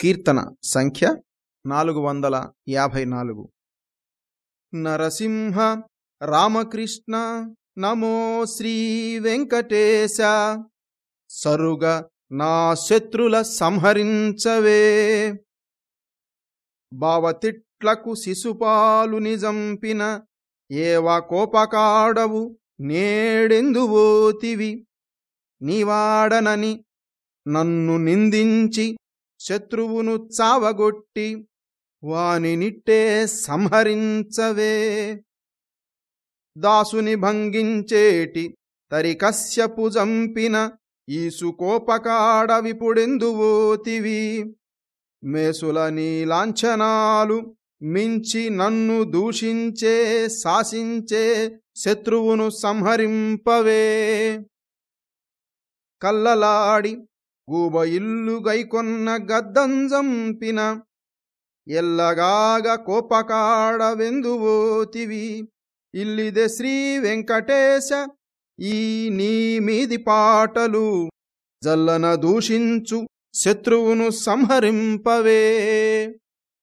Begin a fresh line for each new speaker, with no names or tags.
కీర్తన సంఖ్య నాలుగు వందల యాభై నాలుగు. నరసింహ రామకృష్ణ నమో శ్రీ వెంకటేశ. సరుగ నా శత్రుల సంహరించవే. బావతిట్లకు శిశుపాలు నిజంపిన ఏవ కోపకాడవు నేడెందువోతివి? నీవాడనని నన్ను నిందించి శత్రువును చావగొట్టి వాని నిట్టే సంహరించవే. దాసుని భంగించేటి తరికశ్యపు జంపిన ఈసుకోపకాడ విపుడెందువోతివి మేసుల నీలాంఛనాలు మించి నన్ను దూషించే శాసించే శత్రువును సంహరింపవే. కల్లలాడి గూబ ఇల్లు గైకొన్న గద్దంజంపిన ఎల్లగాగ కోపకాడవెందువోతివి ఇల్లిదే శ్రీ వెంకటేశ ఈ నీ మీది పాటలు జల్లన దూషించు శత్రువును సంహరింపవే.